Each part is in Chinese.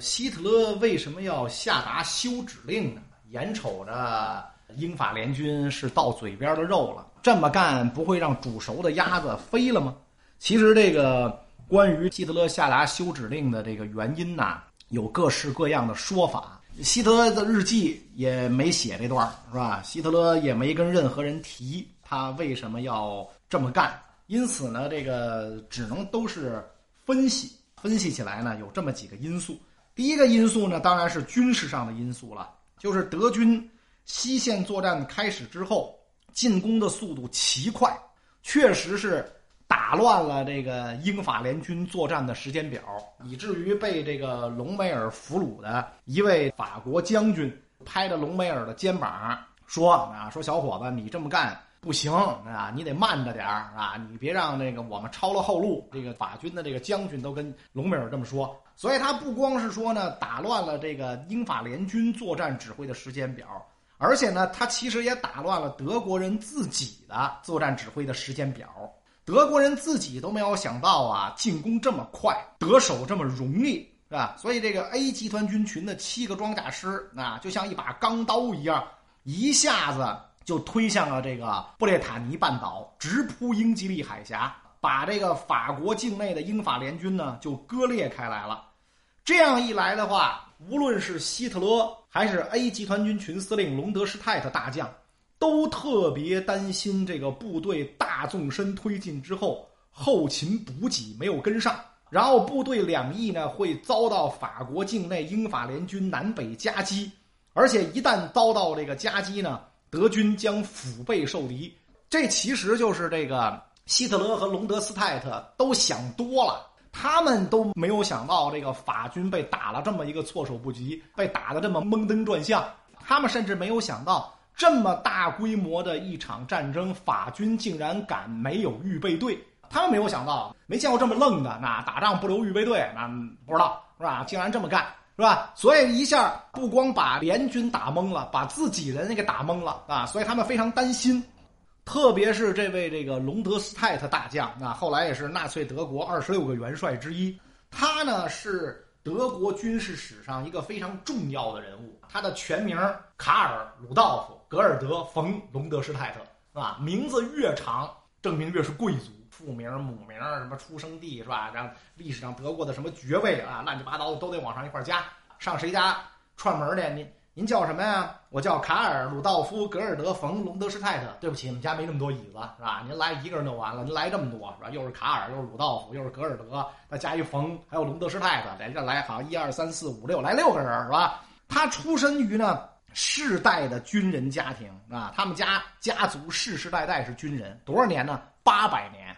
希特勒为什么要下达休指令呢？眼瞅着英法联军是到嘴边的肉了，这么干不会让煮熟的鸭子飞了吗？其实这个关于希特勒下达休指令的这个原因呐，有各式各样的说法。希特勒的日记也没写这段是吧？希特勒也没跟任何人提他为什么要这么干。因此呢，这个只能都是分析，分析起来呢，有这么几个因素。第一个因素呢，当然是军事上的因素了，就是德军西线作战开始之后，进攻的速度奇快，确实是打乱了这个英法联军作战的时间表，以至于被这个隆美尔俘虏的一位法国将军拍着隆美尔的肩膀说：“啊，说小伙子，你这么干。”不行啊，你得慢着点儿啊！你别让那个我们抄了后路。这个法军的这个将军都跟隆美尔这么说，所以他不光是说呢，打乱了这个英法联军作战指挥的时间表，而且呢，他其实也打乱了德国人自己的作战指挥的时间表。德国人自己都没有想到啊，进攻这么快，得手这么容易，是吧？所以这个 A 集团军群的七个装甲师啊，就像一把钢刀一样，一下子。就推向了这个布列塔尼半岛，直扑英吉利海峡，把这个法国境内的英法联军呢就割裂开来了。这样一来的话，无论是希特勒还是 A 集团军群司令隆德施泰特大将，都特别担心这个部队大纵深推进之后，后勤补给没有跟上，然后部队两翼呢会遭到法国境内英法联军南北夹击，而且一旦遭到这个夹击呢。德军将腹背受敌，这其实就是这个希特勒和隆德斯泰特都想多了，他们都没有想到这个法军被打了这么一个措手不及，被打的这么蒙登转向。他们甚至没有想到这么大规模的一场战争，法军竟然敢没有预备队。他们没有想到，没见过这么愣的，那打仗不留预备队，那不知道是吧？竟然这么干。是吧？所以一下不光把联军打懵了，把自己人也给打懵了啊！所以他们非常担心，特别是这位这个隆德斯泰特大将啊，后来也是纳粹德国二十六个元帅之一。他呢是德国军事史上一个非常重要的人物，他的全名卡尔鲁道夫格尔德冯隆德施泰特啊，名字越长，证明越是贵族。父名、母名、什么出生地是吧？然后历史上得过的什么爵位啊，乱七八糟的都得往上一块加。上谁家串门去？您您叫什么呀？我叫卡尔鲁道夫格尔德冯隆德施泰特。对不起，我们家没那么多椅子是吧？您来一个人就完了，您来这么多是吧？又是卡尔，又是鲁道夫，又是格尔德，再加一冯，还有隆德施泰特，在这来好像一二三四五六，来六个人是吧？他出身于呢世代的军人家庭啊，他们家家族世世代代是军人，多少年呢？八百年，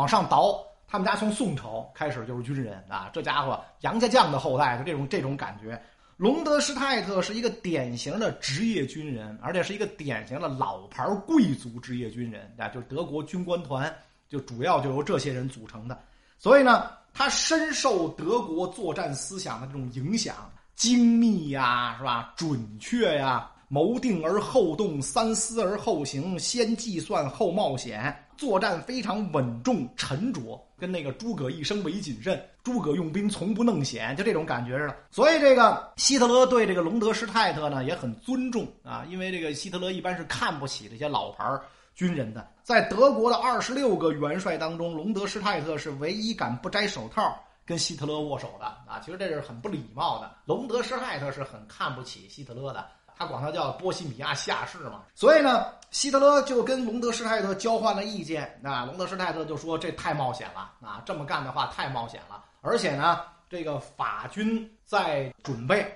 往上倒，他们家从宋朝开始就是军人啊，这家伙杨家将的后代，就这种这种感觉。隆德施泰特是一个典型的职业军人，而且是一个典型的老牌贵族职业军人啊，就是德国军官团就主要就由这些人组成的。所以呢，他深受德国作战思想的这种影响，精密呀，是吧？准确呀。谋定而后动，三思而后行，先计算后冒险，作战非常稳重沉着，跟那个诸葛一生为谨慎，诸葛用兵从不弄险，就这种感觉似的。所以这个希特勒对这个隆德施泰特呢也很尊重啊，因为这个希特勒一般是看不起这些老牌军人的。在德国的二十六个元帅当中，隆德施泰特是唯一敢不摘手套跟希特勒握手的啊。其实这是很不礼貌的。隆德施泰特是很看不起希特勒的。他管他叫波西米亚下士嘛，所以呢，希特勒就跟隆德施泰特交换了意见。那隆德施泰特就说：“这太冒险了啊，这么干的话太冒险了。而且呢，这个法军在准备，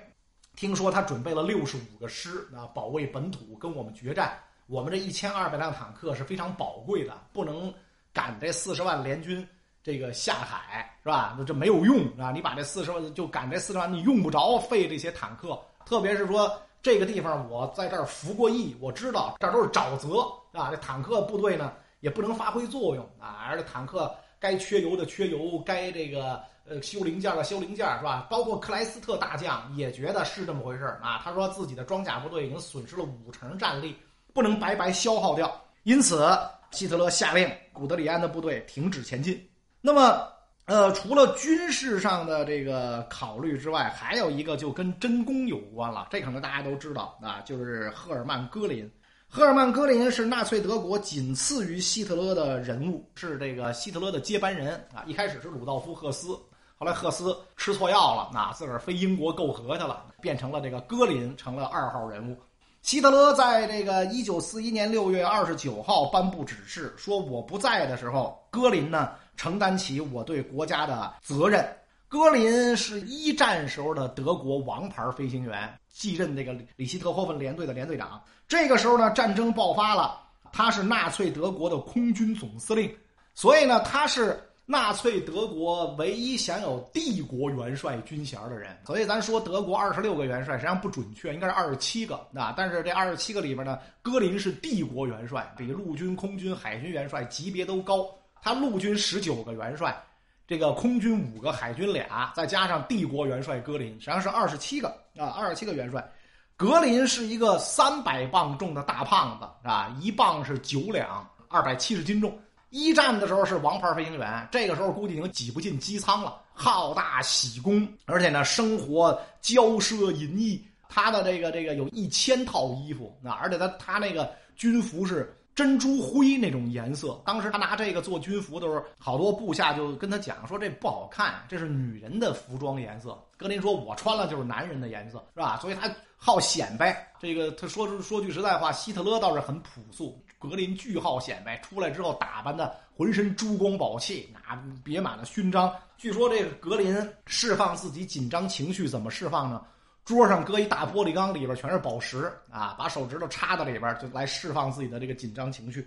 听说他准备了六十五个师啊，保卫本土，跟我们决战。我们这一千二百辆坦克是非常宝贵的，不能赶这四十万联军这个下海，是吧？那这没有用啊！你把这四十万就赶这四十万，你用不着费这些坦克，特别是说。”这个地方我在这儿服过役，我知道这儿都是沼泽啊。这坦克部队呢也不能发挥作用啊，而且坦克该缺油的缺油，该这个呃修零件的修零件，是吧？包括克莱斯特大将也觉得是这么回事啊。他说自己的装甲部队已经损失了五成战力，不能白白消耗掉。因此，希特勒下令古德里安的部队停止前进。那么，呃，除了军事上的这个考虑之外，还有一个就跟真功有关了。这可能大家都知道啊，就是赫尔曼·戈林。赫尔曼·戈林是纳粹德国仅次于希特勒的人物，是这个希特勒的接班人啊。一开始是鲁道夫·赫斯，后来赫斯吃错药了，那自个儿飞英国媾和去了，变成了这个戈林，成了二号人物。希特勒在这个一九四一年六月二十九号颁布指示，说我不在的时候，戈林呢。承担起我对国家的责任。戈林是一战时候的德国王牌飞行员，继任这个里希特霍芬联队的连队长。这个时候呢，战争爆发了，他是纳粹德国的空军总司令，所以呢，他是纳粹德国唯一享有帝国元帅军衔的人。所以咱说德国二十六个元帅实际上不准确，应该是二十七个啊。但是这二十七个里边呢，戈林是帝国元帅，比陆军、空军、海军元帅级别都高。他陆军十九个元帅，这个空军五个，海军俩，再加上帝国元帅格林，实际上是二十七个啊，二十七个元帅。格林是一个三百磅重的大胖子啊，一磅是九两，二百七十斤重。一战的时候是王牌飞行员，这个时候估计已经挤不进机舱了，好大喜功，而且呢，生活骄奢淫逸。他的这个这个有一千套衣服啊，而且他他那个军服是。珍珠灰那种颜色，当时他拿这个做军服的时候，好多部下就跟他讲说这不好看，这是女人的服装颜色。格林说：“我穿了就是男人的颜色，是吧？”所以他好显摆。这个他说说句实在话，希特勒倒是很朴素，格林巨好显摆。出来之后打扮的浑身珠光宝气，那别满了勋章。据说这个格林释放自己紧张情绪怎么释放呢？桌上搁一大玻璃缸，里边全是宝石啊！把手指头插在里边，就来释放自己的这个紧张情绪。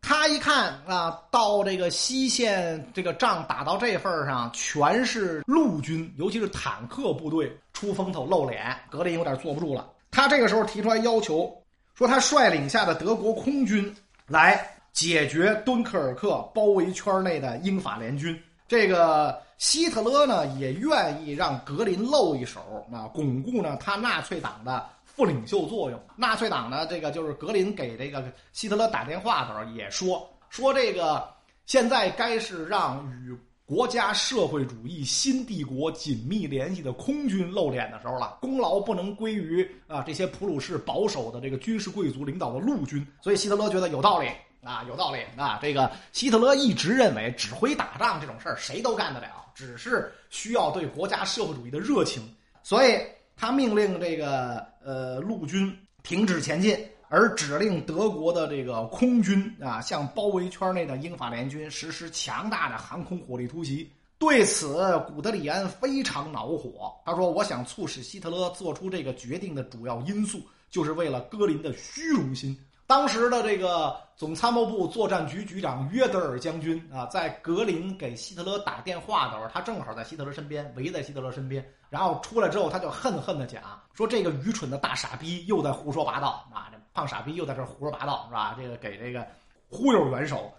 他一看啊，到这个西线，这个仗打到这份上，全是陆军，尤其是坦克部队出风头露脸，格林有点坐不住了。他这个时候提出来要求，说他率领下的德国空军来解决敦刻尔克包围圈内的英法联军。这个。希特勒呢也愿意让格林露一手，啊，巩固呢他纳粹党的副领袖作用。纳粹党呢，这个就是格林给这个希特勒打电话的时候也说说这个现在该是让与国家社会主义新帝国紧密联系的空军露脸的时候了，功劳不能归于啊这些普鲁士保守的这个军事贵族领导的陆军。所以希特勒觉得有道理啊，有道理啊。这个希特勒一直认为指挥打仗这种事儿谁都干得了。只是需要对国家社会主义的热情，所以他命令这个呃陆军停止前进，而指令德国的这个空军啊向包围圈内的英法联军实施强大的航空火力突袭。对此，古德里安非常恼火。他说：“我想促使希特勒做出这个决定的主要因素，就是为了戈林的虚荣心。”当时的这个总参谋部作战局局长约德尔将军啊，在格林给希特勒打电话的时候，他正好在希特勒身边，围在希特勒身边。然后出来之后，他就恨恨地讲说：“这个愚蠢的大傻逼又在胡说八道啊！这胖傻逼又在这胡说八道，是吧？这个给这个忽悠元首。”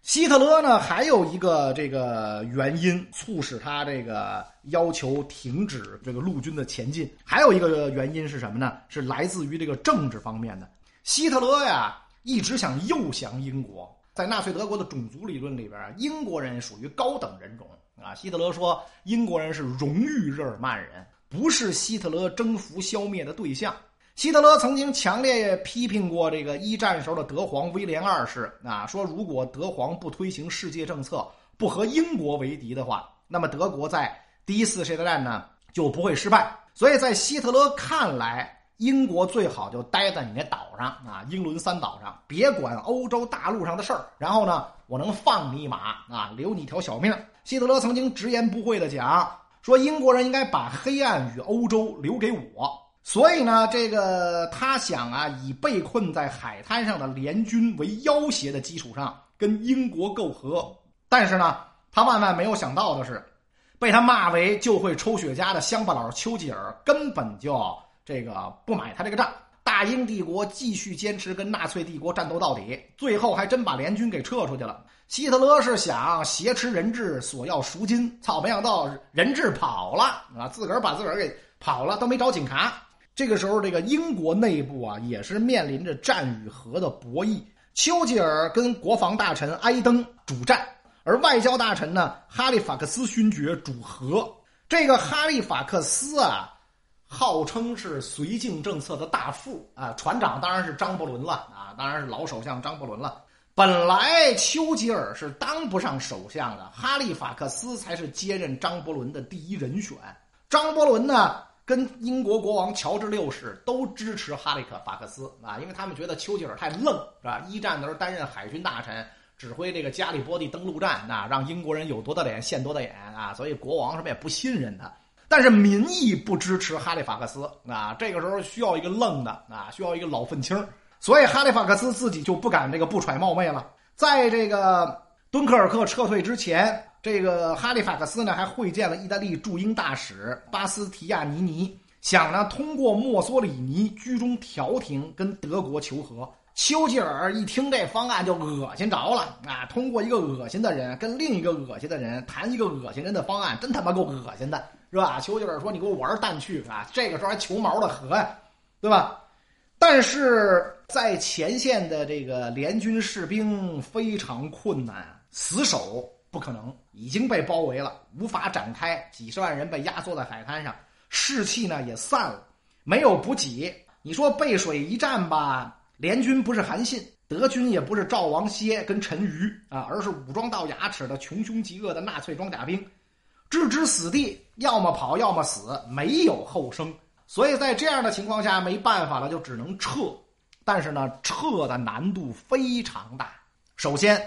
希特勒呢，还有一个这个原因促使他这个要求停止这个陆军的前进，还有一个原因是什么呢？是来自于这个政治方面的。希特勒呀，一直想诱降英国。在纳粹德国的种族理论里边，英国人属于高等人种啊。希特勒说，英国人是荣誉日耳曼人，不是希特勒征服消灭的对象。希特勒曾经强烈批评过这个一战时候的德皇威廉二世啊，说如果德皇不推行世界政策，不和英国为敌的话，那么德国在第一次世界大战呢就不会失败。所以在希特勒看来，英国最好就待在你那岛上啊，英伦三岛上，别管欧洲大陆上的事儿。然后呢，我能放你一马啊，留你一条小命。希特勒曾经直言不讳地讲说，英国人应该把黑暗与欧洲留给我。所以呢，这个他想啊，以被困在海滩上的联军为要挟的基础上，跟英国媾和。但是呢，他万万没有想到的是，被他骂为就会抽雪茄的乡巴佬丘吉尔根本就。这个不买他这个账，大英帝国继续坚持跟纳粹帝国战斗到底，最后还真把联军给撤出去了。希特勒是想挟持人质索要赎金，操，没想到人质跑了啊，自个儿把自个儿给跑了，都没找警察。这个时候，这个英国内部啊，也是面临着战与和的博弈。丘吉尔跟国防大臣埃登主战，而外交大臣呢，哈利法克斯勋爵主和。这个哈利法克斯啊，号称是绥靖政策的大副啊，船长当然是张伯伦了啊，当然是老首相张伯伦了。本来丘吉尔是当不上首相的，哈利法克斯才是接任张伯伦的第一人选。张伯伦呢，跟英国国王乔治六世都支持哈利克法克斯啊，因为他们觉得丘吉尔太愣，是吧？一战的时候担任海军大臣。指挥这个加里波第登陆战，那让英国人有多大脸现多大眼啊！所以国王什么也不信任他。但是民意不支持哈利法克斯啊，这个时候需要一个愣的啊，需要一个老愤青所以哈利法克斯自己就不敢这个不揣冒昧了。在这个敦刻尔克撤退之前，这个哈利法克斯呢还会见了意大利驻英大使巴斯提亚尼尼，想呢通过墨索里尼居中调停跟德国求和。丘吉尔一听这方案就恶心着了啊！通过一个恶心的人跟另一个恶心的人谈一个恶心人的方案，真他妈够恶心的，是吧？丘吉尔说：“你给我玩蛋去啊！”这个时候还求毛的和呀，对吧？但是在前线的这个联军士兵非常困难，死守不可能，已经被包围了，无法展开，几十万人被压缩在海滩上，士气呢也散了，没有补给。你说背水一战吧？联军不是韩信，德军也不是赵王歇跟陈馀啊，而是武装到牙齿的穷凶极恶的纳粹装甲兵，置之死地，要么跑，要么死，没有后生。所以在这样的情况下，没办法了，就只能撤。但是呢，撤的难度非常大。首先，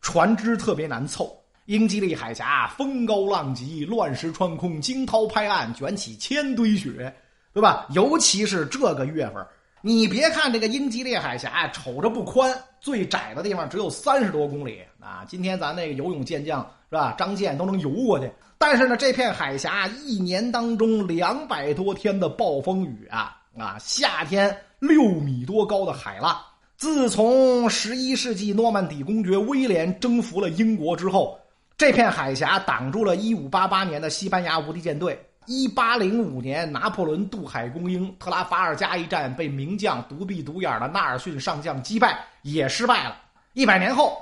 船只特别难凑，英吉利海峡风高浪急，乱石穿空，惊涛拍岸，卷起千堆雪，对吧？尤其是这个月份。你别看这个英吉利海峡瞅着不宽，最窄的地方只有三十多公里啊！今天咱那个游泳健将是吧？张健都能游过去。但是呢，这片海峡一年当中两百多天的暴风雨啊啊，夏天六米多高的海浪。自从十一世纪诺曼底公爵威廉征服了英国之后，这片海峡挡住了一五八八年的西班牙无敌舰队。一八零五年，拿破仑渡海攻英，特拉法尔加一战被名将独臂独眼的纳尔逊上将击败，也失败了。一百年后，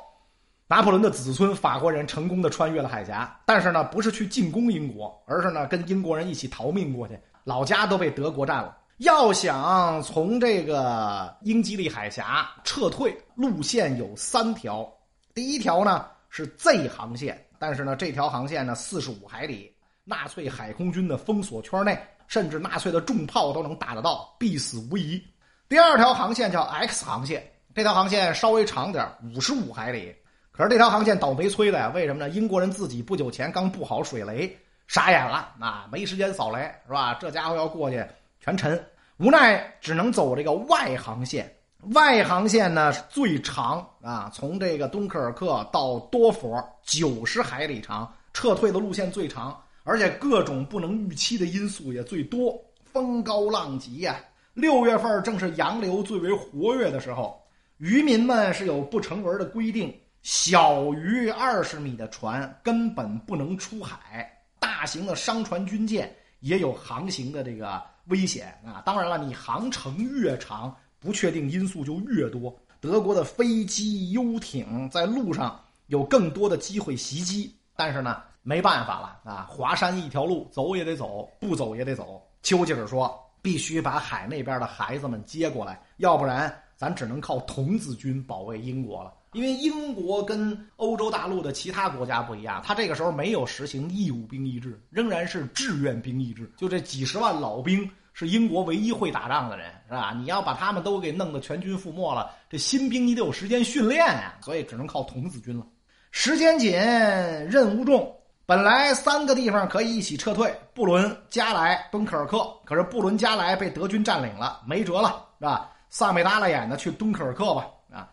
拿破仑的子孙法国人成功的穿越了海峡，但是呢，不是去进攻英国，而是呢跟英国人一起逃命过去，老家都被德国占了。要想从这个英吉利海峡撤退，路线有三条。第一条呢是 Z 航线，但是呢这条航线呢四十五海里。纳粹海空军的封锁圈内，甚至纳粹的重炮都能打得到，必死无疑。第二条航线叫 X 航线，这条航线稍微长点五十五海里。可是这条航线倒霉催的呀，为什么呢？英国人自己不久前刚布好水雷，傻眼了啊，没时间扫雷，是吧？这家伙要过去全沉，无奈只能走这个外航线。外航线呢最长啊，从这个敦刻尔克到多佛九十海里长，撤退的路线最长。而且各种不能预期的因素也最多，风高浪急呀。六月份正是洋流最为活跃的时候，渔民们是有不成文的规定：小于二十米的船根本不能出海，大型的商船、军舰也有航行的这个危险啊。当然了，你航程越长，不确定因素就越多。德国的飞机、游艇在路上有更多的机会袭击，但是呢。没办法了啊！华山一条路，走也得走，不走也得走。丘吉尔说：“必须把海那边的孩子们接过来，要不然咱只能靠童子军保卫英国了。因为英国跟欧洲大陆的其他国家不一样，他这个时候没有实行义务兵役制，仍然是志愿兵役制。就这几十万老兵是英国唯一会打仗的人，是吧？你要把他们都给弄得全军覆没了，这新兵你得有时间训练呀，所以只能靠童子军了。时间紧，任务重。”本来三个地方可以一起撤退，布伦、加莱、敦刻尔克。可是布伦、加莱被德军占领了，没辙了，是吧？丧眉耷拉眼的去敦刻尔克吧，啊！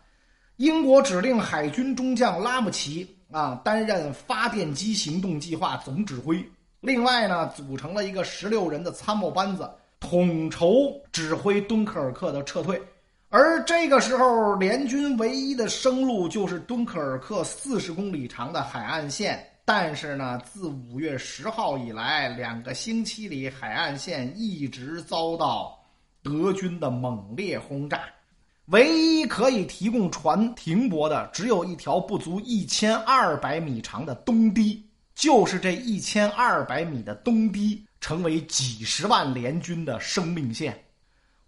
英国指令海军中将拉姆齐啊担任发电机行动计划总指挥，另外呢，组成了一个十六人的参谋班子，统筹指挥敦刻尔克的撤退。而这个时候，联军唯一的生路就是敦刻尔克四十公里长的海岸线。但是呢，自五月十号以来，两个星期里，海岸线一直遭到德军的猛烈轰炸。唯一可以提供船停泊的，只有一条不足一千二百米长的东堤。就是这一千二百米的东堤，成为几十万联军的生命线。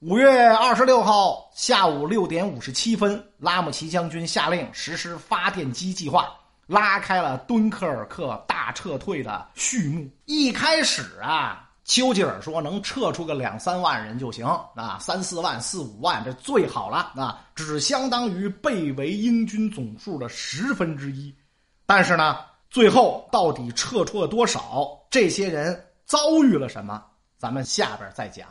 五月二十六号下午六点五十七分，拉姆齐将军下令实施发电机计划，拉开了敦刻尔克大撤退的序幕。一开始啊，丘吉尔说能撤出个两三万人就行啊，三四万、四五万这最好了啊，只相当于被围英军总数的十分之一。但是呢，最后到底撤出了多少？这些人遭遇了什么？咱们下边再讲。